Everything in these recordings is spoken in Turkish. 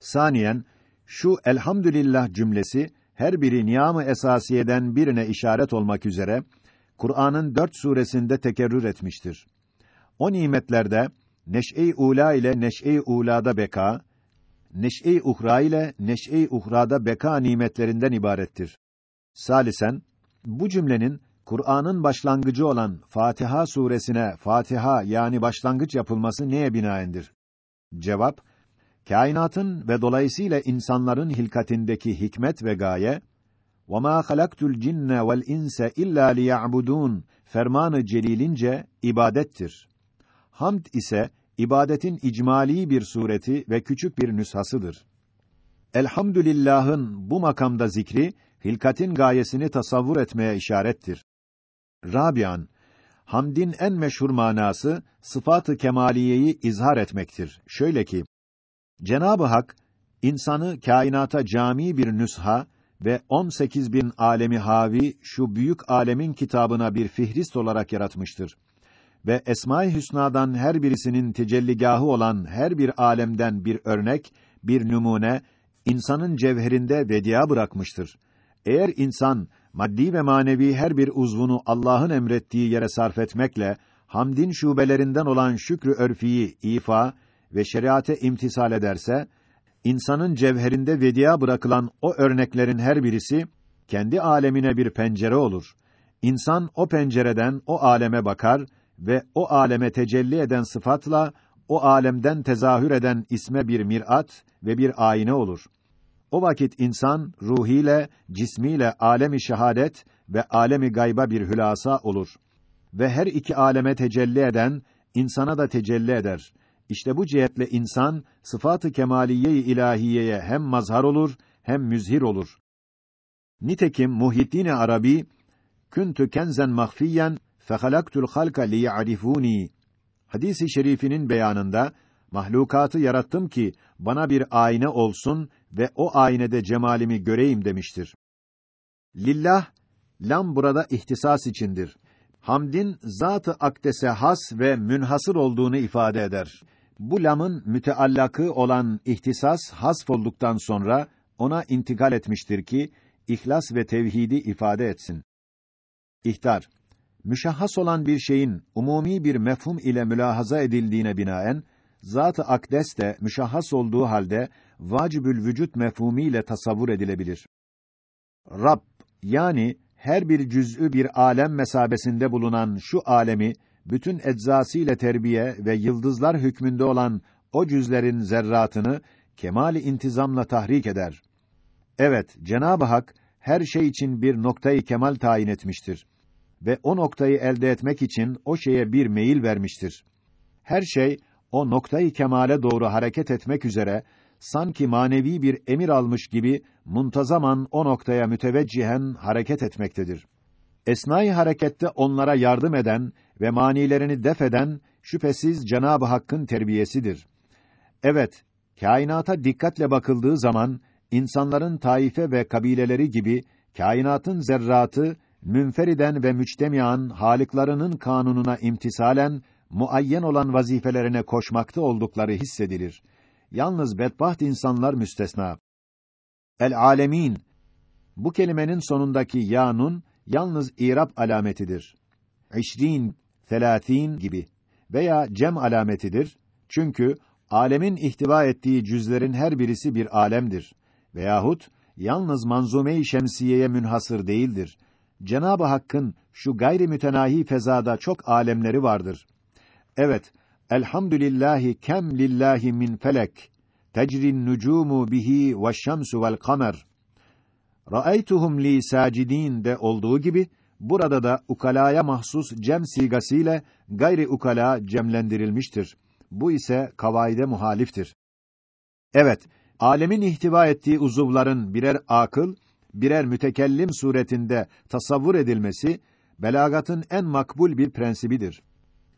Saniyen, şu elhamdülillah cümlesi her biri niyam-ı esasiyeden birine işaret olmak üzere Kur'an'ın dört suresinde tekerrür etmiştir. O nimetlerde neş'e-i ula ile neş'e-i ulada beka, neş'e-i uhra ile neş'e-i uhrada beka nimetlerinden ibarettir. Salisen, bu cümlenin Kur'an'ın başlangıcı olan Fatiha suresine Fatiha yani başlangıç yapılması neye binaendir? Cevap: Kainatın ve dolayısıyla insanların hilkatindeki hikmet ve gaye وَمَا خَلَقْتُ الْجِنَّ وَالْاِنْسَ اِلَّا لِيَعْبُدُونَ fermanı celilince ibadettir. Hamd ise ibadetin icmali bir sureti ve küçük bir nüshasıdır. Elhamdülillah'ın bu makamda zikri hilkatin gayesini tasavvur etmeye işarettir. Rabian Hamdin en meşhur manası sıfatı kemaliyeyi izhar etmektir. Şöyle ki Cenab-ı Hak insanı kainata cami bir nüsha ve 18 bin alemi havi şu büyük alemin kitabına bir fihrist olarak yaratmıştır. Ve Esma-i Hüsna'dan her birisinin tecelligahı olan her bir alemden bir örnek, bir numune, insanın cevherinde vediya bırakmıştır. Eğer insan, maddi ve manevi her bir uzvunu Allah'ın emrettiği yere sarf etmekle, hamdin şubelerinden olan şükrü örfiyi, ifa ve şeriate imtisal ederse, insanın cevherinde vediya bırakılan o örneklerin her birisi kendi alemine bir pencere olur. İnsan o pencereden o aleme bakar ve o aleme tecelli eden sıfatla o alemden tezahür eden isme bir mirat ve bir ayna olur. O vakit insan ruhiyle, cismiyle alemi şehadet ve alemi gayba bir hülasa olur. Ve her iki aleme tecelli eden insana da tecelli eder. İşte bu cihetle insan sıfatı kemaliye-i ilahiyeye hem mazhar olur hem müzhir olur. Nitekim Muhyiddin Arabi "Kuntu kenzen mahfiyen fehalaktul halka liya'rifuni" hadisi şerifinin beyanında mahlukatı yarattım ki bana bir ayna olsun ve o aynede cemalimi göreyim demiştir. Lillah lam burada ihtisas içindir. Hamdin zatı akdese has ve münhasır olduğunu ifade eder. Bu lamın müteallakı olan ihtisas hasf olduktan sonra ona intikal etmiştir ki ihlas ve tevhidi ifade etsin. İhtar Müşahhas olan bir şeyin umumi bir mefhum ile mülahaza edildiğine binaen zat-ı akdes de müşahhas olduğu halde vacibül vücut mefhumiyle tasavvur edilebilir. Rab yani her bir cüz'ü bir alem mesabesinde bulunan şu alemi bütün eczasıyla terbiye ve yıldızlar hükmünde olan o cüzlerin zerratını kemali intizamla tahrik eder. Evet, Cenab-ı Hak her şey için bir noktayı kemal tayin etmiştir ve o noktayı elde etmek için o şeye bir meyil vermiştir. Her şey o noktayı kemale doğru hareket etmek üzere sanki manevi bir emir almış gibi muntazaman o noktaya müteveccihen hareket etmektedir. Esnai harekette onlara yardım eden ve manilerini def eden şüphesiz Cenab-ı Hakk'ın terbiyesidir. Evet, kainata dikkatle bakıldığı zaman insanların taife ve kabileleri gibi kainatın zerratı münferiden ve müçtemiyan haliklarının kanununa imtisalen muayyen olan vazifelerine koşmakta oldukları hissedilir. Yalnız bedbaht insanlar müstesna. El alemin bu kelimenin sonundaki yanun yalnız irab alametidir. İşrin, selâtin gibi veya cem alametidir. Çünkü alemin ihtiva ettiği cüzlerin her birisi bir alemdir. Veyahut yalnız manzume-i şemsiyeye münhasır değildir. Cenab-ı Hakk'ın şu gayri mütenahi fezada çok alemleri vardır. Evet, elhamdülillahi kem lillahi min felek tecrin nucumu bihi ve şemsu vel kamer. Ra'aytuhum li sacidin de olduğu gibi burada da ukalaya mahsus cem sigasıyla gayri ukala cemlendirilmiştir. Bu ise kavaide muhaliftir. Evet, alemin ihtiva ettiği uzuvların birer akıl, birer mütekellim suretinde tasavvur edilmesi belagatın en makbul bir prensibidir.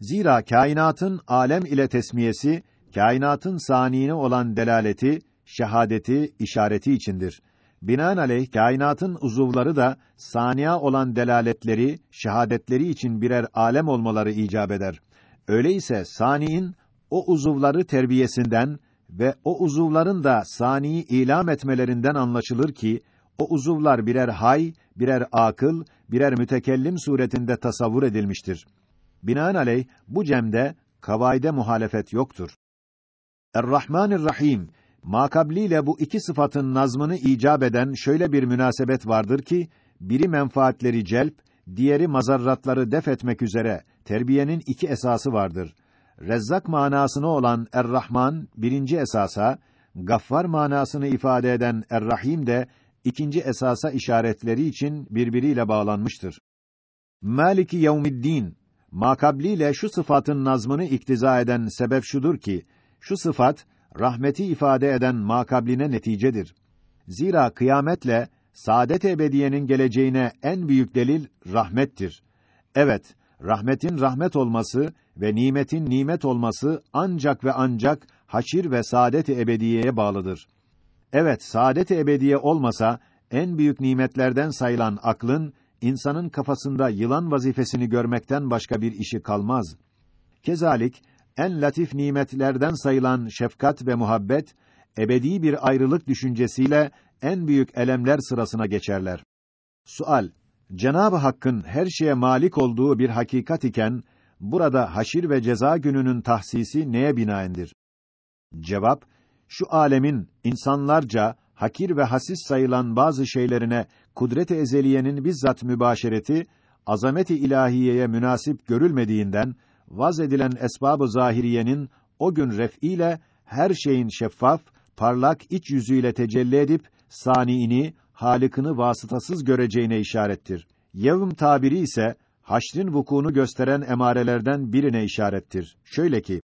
Zira kainatın alem ile tesmiyesi kainatın saniyine olan delaleti, şehadeti, işareti içindir. Binaenaleyh kainatın uzuvları da saniya olan delaletleri, şehadetleri için birer alem olmaları icap eder. Öyleyse saniin o uzuvları terbiyesinden ve o uzuvların da saniyi ilam etmelerinden anlaşılır ki o uzuvlar birer hay, birer akıl, birer mütekellim suretinde tasavvur edilmiştir. Binaenaleyh bu cemde kavaide muhalefet yoktur. Er-Rahmanir-Rahim makabliyle bu iki sıfatın nazmını icap eden şöyle bir münasebet vardır ki biri menfaatleri celp, diğeri mazarratları def etmek üzere terbiyenin iki esası vardır. Rezzak manasını olan Er-Rahman birinci esasa, Gaffar manasını ifade eden Er-Rahim de ikinci esasa işaretleri için birbiriyle bağlanmıştır. Maliki yevmiddin makabliyle şu sıfatın nazmını iktiza eden sebep şudur ki şu sıfat rahmeti ifade eden makabline neticedir. Zira kıyametle saadet ebediyenin geleceğine en büyük delil rahmettir. Evet, rahmetin rahmet olması ve nimetin nimet olması ancak ve ancak haşir ve saadet-i ebediyeye bağlıdır. Evet, saadet-i ebediye olmasa en büyük nimetlerden sayılan aklın insanın kafasında yılan vazifesini görmekten başka bir işi kalmaz. Kezalik en latif nimetlerden sayılan şefkat ve muhabbet ebedi bir ayrılık düşüncesiyle en büyük elemler sırasına geçerler. Sual: Cenab-ı Hakk'ın her şeye malik olduğu bir hakikat iken burada haşir ve ceza gününün tahsisi neye binaendir? Cevap: Şu alemin insanlarca hakir ve hasis sayılan bazı şeylerine kudret-i ezeliyenin bizzat mübaşereti azamet-i ilahiyeye münasip görülmediğinden vaz edilen esbab-ı zahiriyenin o gün ref'iyle her şeyin şeffaf, parlak iç yüzüyle tecelli edip saniini, halikini vasıtasız göreceğine işarettir. Yevm tabiri ise haşrin vukuunu gösteren emarelerden birine işarettir. Şöyle ki: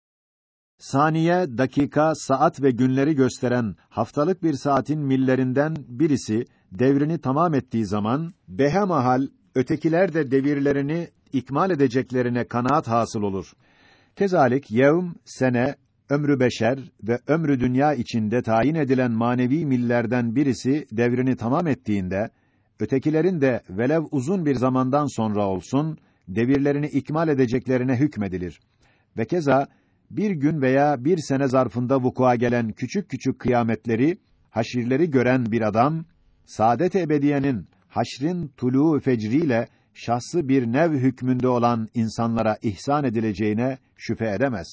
Saniye, dakika, saat ve günleri gösteren haftalık bir saatin millerinden birisi devrini tamam ettiği zaman behemahal ötekiler de devirlerini ikmal edeceklerine kanaat hasıl olur. Kezalik yevm, sene, ömrü beşer ve ömrü dünya içinde tayin edilen manevi millerden birisi devrini tamam ettiğinde ötekilerin de velev uzun bir zamandan sonra olsun devirlerini ikmal edeceklerine hükmedilir. Ve keza bir gün veya bir sene zarfında vukua gelen küçük küçük kıyametleri, haşirleri gören bir adam, saadet ebediyenin haşrin tulu fecriyle şahsı bir nev hükmünde olan insanlara ihsan edileceğine şüphe edemez.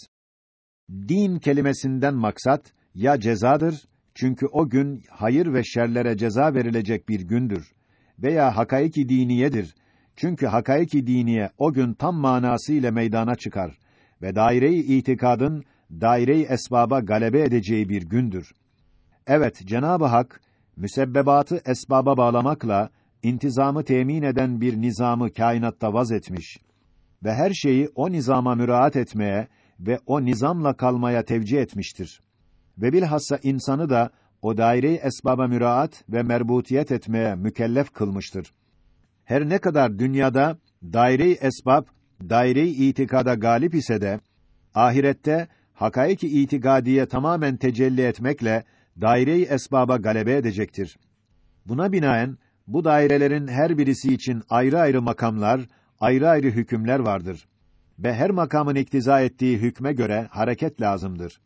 Din kelimesinden maksat ya cezadır çünkü o gün hayır ve şerlere ceza verilecek bir gündür veya hakaiki diniyedir çünkü hakaiki diniye o gün tam manasıyla meydana çıkar ve daire-i itikadın daire-i esbaba galebe edeceği bir gündür. Evet, Cenab-ı Hak müsebbebatı esbaba bağlamakla intizamı temin eden bir nizamı kainatta vaz etmiş ve her şeyi o nizama müraat etmeye ve o nizamla kalmaya tevcih etmiştir. Ve bilhassa insanı da o daire-i esbaba müraat ve merbutiyet etmeye mükellef kılmıştır. Her ne kadar dünyada daire-i esbab daire-i itikada galip ise de ahirette hakaiki itikadiye tamamen tecelli etmekle daire-i esbaba galebe edecektir. Buna binaen bu dairelerin her birisi için ayrı ayrı makamlar, ayrı ayrı hükümler vardır. Ve her makamın iktiza ettiği hükme göre hareket lazımdır.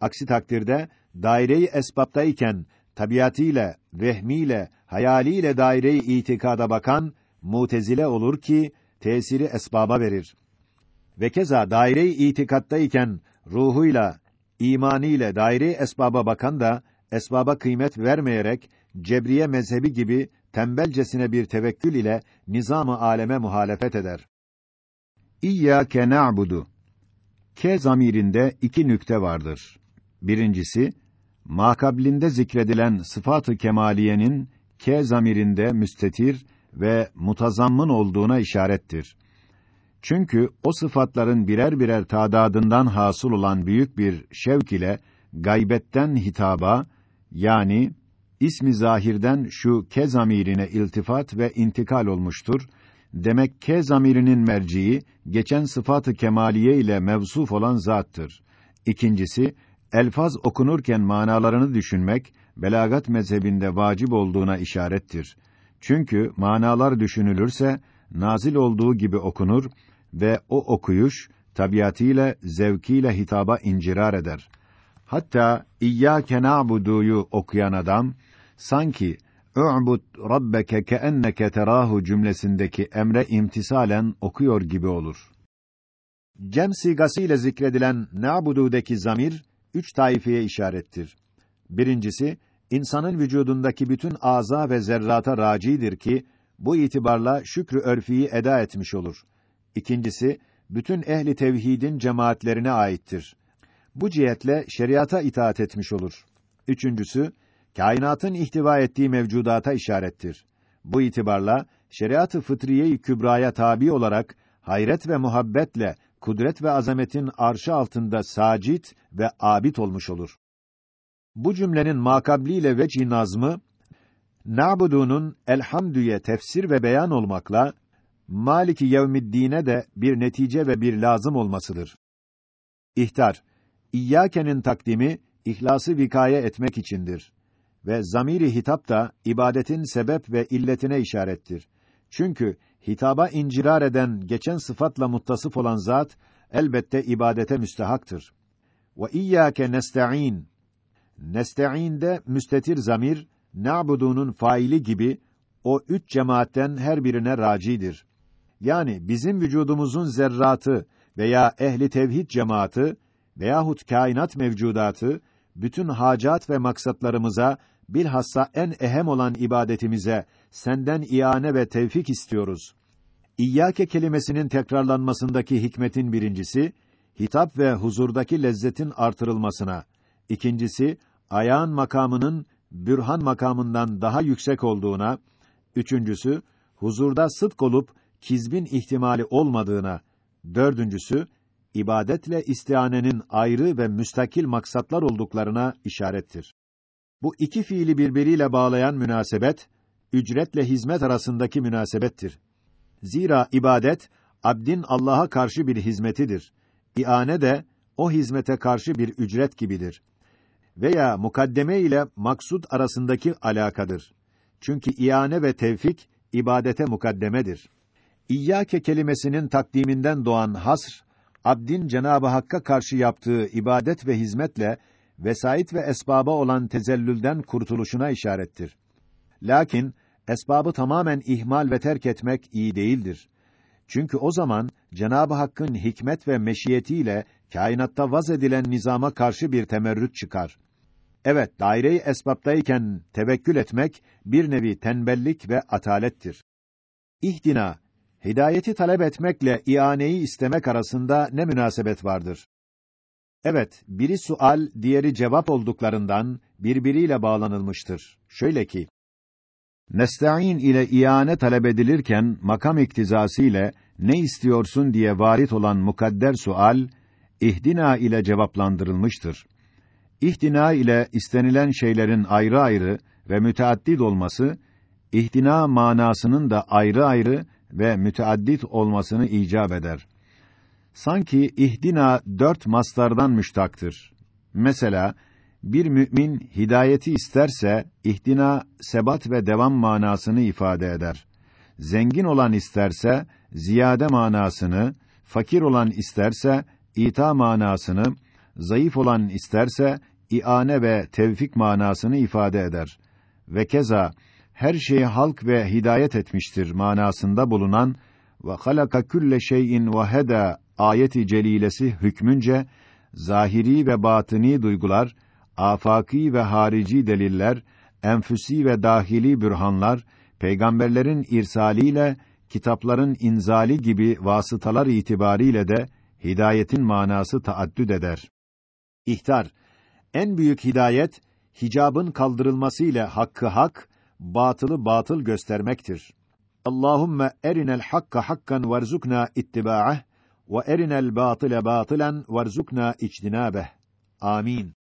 Aksi takdirde daire-i esbaptayken tabiatıyla, vehmiyle, hayaliyle daire-i itikada bakan mutezile olur ki tesiri esbaba verir. Ve keza daire-i itikattayken ruhuyla, imanıyla daire-i esbaba bakan da esbaba kıymet vermeyerek cebriye mezhebi gibi tembelcesine bir tevekkül ile nizamı aleme muhalefet eder. İyyâke na'budu. K zamirinde iki nükte vardır. Birincisi, makablinde zikredilen sıfat-ı kemaliyenin K zamirinde müstetir ve mutazammın olduğuna işarettir. Çünkü o sıfatların birer birer tadadından hasıl olan büyük bir şevk ile gaybetten hitaba yani ismi zahirden şu ke zamirine iltifat ve intikal olmuştur. Demek ke zamirinin merciği geçen sıfatı kemaliye ile mevsuf olan zattır. İkincisi elfaz okunurken manalarını düşünmek belagat mezhebinde vacip olduğuna işarettir. Çünkü manalar düşünülürse nazil olduğu gibi okunur ve o okuyuş tabiatıyla zevkiyle hitaba incirar eder. Hatta İyyâke na'budu'yu okuyan adam sanki "U'bud rabbeke keenneke terahu" cümlesindeki emre imtisalen okuyor gibi olur. Cem sigası ile zikredilen na'budu'daki zamir üç taifeye işarettir. Birincisi insanın vücudundaki bütün aza ve zerrata racidir ki bu itibarla şükrü örfiyi eda etmiş olur. İkincisi bütün ehli tevhidin cemaatlerine aittir. Bu cihetle şeriata itaat etmiş olur. Üçüncüsü kainatın ihtiva ettiği mevcudata işarettir. Bu itibarla şeriat-ı fıtriye-i kübraya tabi olarak hayret ve muhabbetle kudret ve azametin arşı altında sacit ve abid olmuş olur. Bu cümlenin makabliyle veci nazmı Na'budu'nun elhamdüye tefsir ve beyan olmakla Maliki yevmiddine de bir netice ve bir lazım olmasıdır. İhtar İyyâke'nin takdimi ihlası vikaye etmek içindir ve zamiri hitap da ibadetin sebep ve illetine işarettir. Çünkü hitaba incirar eden geçen sıfatla muttasıf olan zat elbette ibadete müstehaktır. Ve iyyâke nesta'in. Nesta'in'de müstetir zamir na'budunun faili gibi o üç cemaatten her birine racidir. Yani bizim vücudumuzun zerratı veya ehli tevhid cemaati veyahut kainat mevcudatı bütün hacat ve maksatlarımıza bilhassa en ehem olan ibadetimize senden iane ve tevfik istiyoruz. İyyake kelimesinin tekrarlanmasındaki hikmetin birincisi hitap ve huzurdaki lezzetin artırılmasına, ikincisi ayağın makamının bürhan makamından daha yüksek olduğuna, üçüncüsü huzurda sıdk olup kizbin ihtimali olmadığına, dördüncüsü ibadetle istianenin ayrı ve müstakil maksatlar olduklarına işarettir. Bu iki fiili birbiriyle bağlayan münasebet ücretle hizmet arasındaki münasebettir. Zira ibadet abdin Allah'a karşı bir hizmetidir. İane de o hizmete karşı bir ücret gibidir. Veya mukaddeme ile maksud arasındaki alakadır. Çünkü iane ve tevfik ibadete mukaddemedir. İyyake kelimesinin takdiminden doğan hasr abdin Cenabı Hakk'a karşı yaptığı ibadet ve hizmetle vesait ve esbaba olan tezellülden kurtuluşuna işarettir. Lakin esbabı tamamen ihmal ve terk etmek iyi değildir. Çünkü o zaman Cenabı Hakk'ın hikmet ve meşiyetiyle kainatta vaz edilen nizama karşı bir temerrüt çıkar. Evet, daire-i esbaptayken tevekkül etmek bir nevi tembellik ve atalettir. İhtina, hidayeti talep etmekle ianeyi istemek arasında ne münasebet vardır? Evet, biri sual, diğeri cevap olduklarından birbiriyle bağlanılmıştır. Şöyle ki, Nesta'in ile iane talep edilirken makam iktizası ile ne istiyorsun diye varit olan mukadder sual ihdina ile cevaplandırılmıştır. İhtina ile istenilen şeylerin ayrı ayrı ve müteaddit olması ihtina manasının da ayrı ayrı ve müteaddit olmasını icap eder. Sanki ihdina dört mastardan müştaktır. Mesela bir mümin hidayeti isterse ihdina sebat ve devam manasını ifade eder. Zengin olan isterse ziyade manasını, fakir olan isterse ita manasını, zayıf olan isterse iane ve tevfik manasını ifade eder. Ve keza her şeyi halk ve hidayet etmiştir manasında bulunan ve halaka külle şeyin vaheda ayeti celilesi hükmünce zahiri ve batini duygular, afaki ve harici deliller, enfüsi ve dahili bürhanlar, peygamberlerin irsaliyle, kitapların inzali gibi vasıtalar itibariyle de hidayetin manası taaddüd eder. İhtar en büyük hidayet hicabın kaldırılması ile hakkı hak, batılı batıl göstermektir. Allahumme erinel hakka hakkan verzukna ittiba'ah ve erinel batile batilen verzukna ictinabeh. Amin.